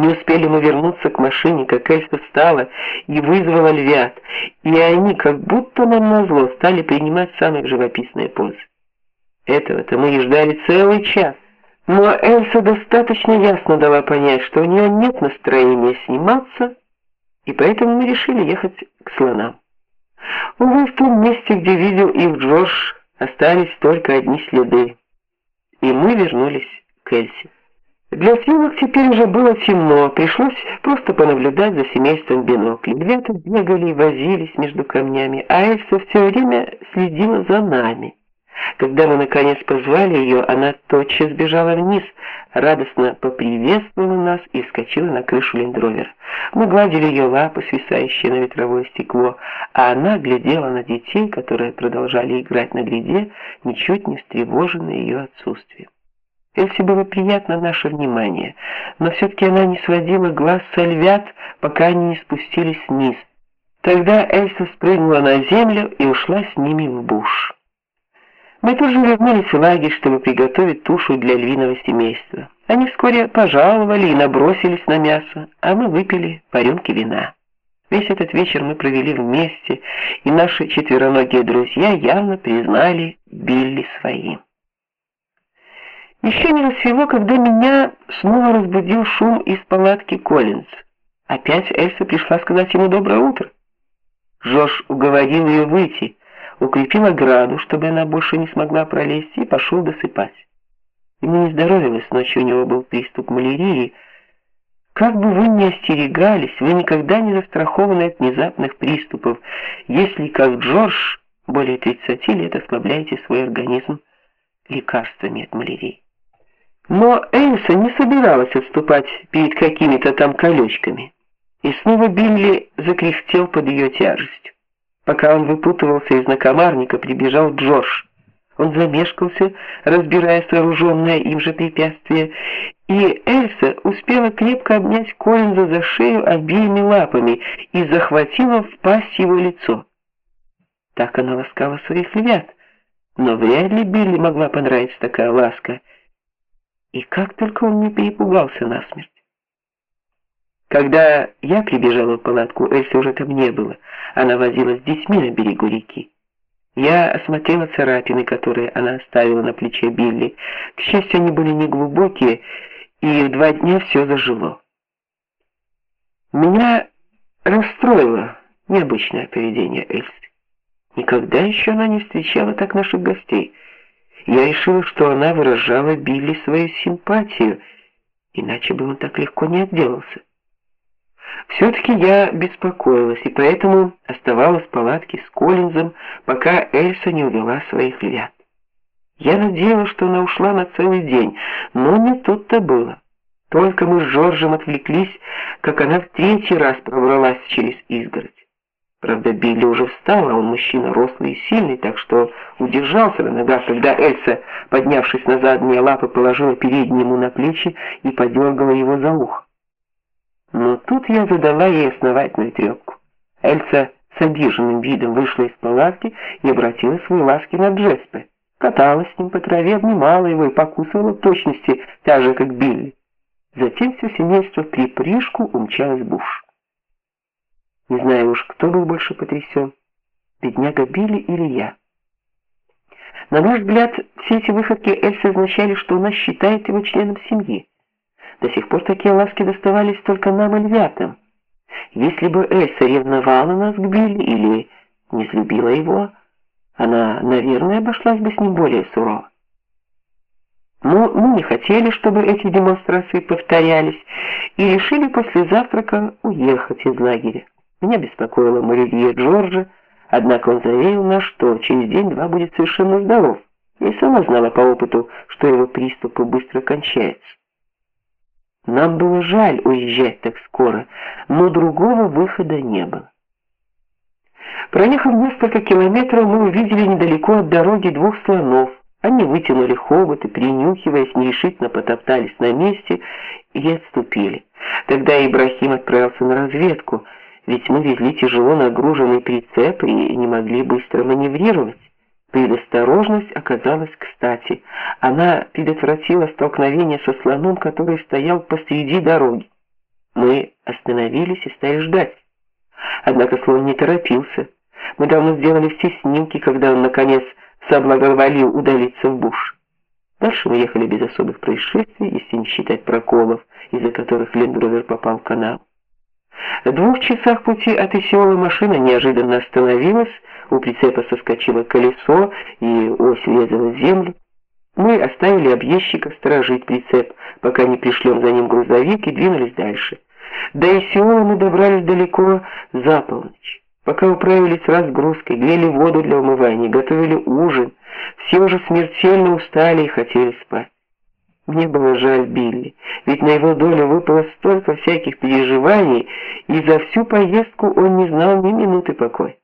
Не успели мы вернуться к машине, как Эльса встала и вызвала львят, и они, как будто нам назло, стали принимать самые живописные позы. Этого-то мы и ждали целый час. Но Эльса достаточно ясно дала понять, что у нее нет настроения сниматься, и поэтому мы решили ехать к слонам. Увы, в том месте, где видел их Джордж, остались только одни следы, и мы вернулись к Эльсе. Для съемок теперь уже было темно, пришлось просто понаблюдать за семейством бинокля. Ребята бегали и возились между камнями, а Эльса все время следила за нами. Когда мы наконец позвали ее, она тотчас бежала вниз, радостно поприветствовала нас и вскочила на крышу лендровера. Мы гладили ее лапы, свисающие на ветровое стекло, а она глядела на детей, которые продолжали играть на гряде, ничуть не встревоженные ее отсутствием. Эльсе было приятно наше внимание, но все-таки она не сводила глаз с львят, пока они не спустились вниз. Тогда Эльса спрыгнула на землю и ушла с ними в буш. Мы тоже вернулись в лагерь, чтобы приготовить тушу для львиного семейства. Они вскоре пожаловали и набросились на мясо, а мы выпили по рюмке вина. Весь этот вечер мы провели вместе, и наши четвероногие друзья явно признали Билли своим. Еще не рассвело, когда меня снова разбудил шум из палатки Коллинз. Опять Эльса пришла сказать ему доброе утро. Жош уговорил ее выйти, укрепил ограду, чтобы она больше не смогла пролезть, и пошел досыпать. Ему не здоровилось, ночью у него был приступ малярии. Как бы вы ни остерегались, вы никогда не застрахованы от внезапных приступов, если, как Джордж, более 30 лет ослабляете свой организм лекарствами от малярии. Но Эльса не собиралась отступать перед какими-то там колючками. И снова Билли закряхтел под ее тяжестью. Пока он выпутывался из накомарника, прибежал Джордж. Он замешкался, разбирая сооруженное им же препятствие, и Эльса успела крепко обнять Коллинза за шею обеими лапами и захватила в пасть его лицо. Так она ласкала своих львят, но вряд ли Билли могла понравиться такая ласка. И как только он не перепугался насмерть. Когда я прибежала в палатку, Эльсы уже там не было. Она возилась с детьми на берегу реки. Я осмотрела царапины, которые она оставила на плече Билли. К счастью, они были неглубокие, и в два дня все зажило. Меня расстроило необычное поведение Эльсы. Никогда еще она не встречала так наших гостей. Я решила, что она выражала Билли свою симпатию, иначе бы он так легко не отделался. Все-таки я беспокоилась, и поэтому оставалась в палатке с Коллинзом, пока Эльса не увела своих львят. Я надеялась, что она ушла на целый день, но не тут-то было. Только мы с Жоржем отвлеклись, как она в третий раз пробралась через изгородь. Правда, Билли уже встал, а он мужчина рослый и сильный, так что удержался на ногах, когда Эльса, поднявшись на задние лапы, положила передние ему на плечи и подергала его за ухо. Но тут я задала ей основательную трепку. Эльса с обиженным видом вышла из палатки и обратила свои ласки на Джеспе. Каталась с ним по траве, обнимала его и покусывала в точности, так же, как Билли. Затем все семейство при припрыжку умчалось в буш. Не знаю уж, кто был больше потрясен, бедняга Билли или я. На наш взгляд, все эти выходки Эльсы означали, что она считает его членом семьи. До сих пор такие ласки доставались только нам и львятам. Если бы Эльса ревновала нас к Билли или не любила его, она, наверное, обошлась бы с ним более сурово. Но мы не хотели, чтобы эти демонстрации повторялись, и решили после завтрака уехать из лагеря. Меня беспокоило малярия Джорджа, однако он заверил нас, что через день-два будет совершенно здоров. Я и сама знала по опыту, что его приступы быстро кончаются. Нам было жаль уезжать так скоро, но другого выхода не было. Проехав несколько километров, мы увидели недалеко от дороги двух слонов. Они вытянули хоботы, принюхиваясь, нерешительно потоптались на месте и отступили. Тогда Ибрахим отправился на разведку, ведь мы везли тяжело нагруженный прицеп и не могли быстро маневрировать. Предосторожность оказалась кстати. Она предотвратила столкновение со слоном, который стоял посреди дороги. Мы остановились и стали ждать. Однако слон не торопился. Мы давно сделали все снимки, когда он, наконец, соблаговолил удалиться в буш. Дальше мы ехали без особых происшествий, если не считать проколов, из-за которых Лендровер попал в канал. В двух часах пути от Исиола машина неожиданно остановилась, у прицепа соскочило колесо и ось врезала в землю. Мы оставили объездчика сторожить прицеп, пока не пришлем за ним грузовик и двинулись дальше. До Исиола мы добрались далеко за полночь. Пока управились разгрузкой, грели воду для умывания, готовили ужин, все уже смертельно устали и хотели спать. Мне было жаль Билли, ведь на его долю выпало столько всяких переживаний, и за всю поездку он не знал ни минуты покоя.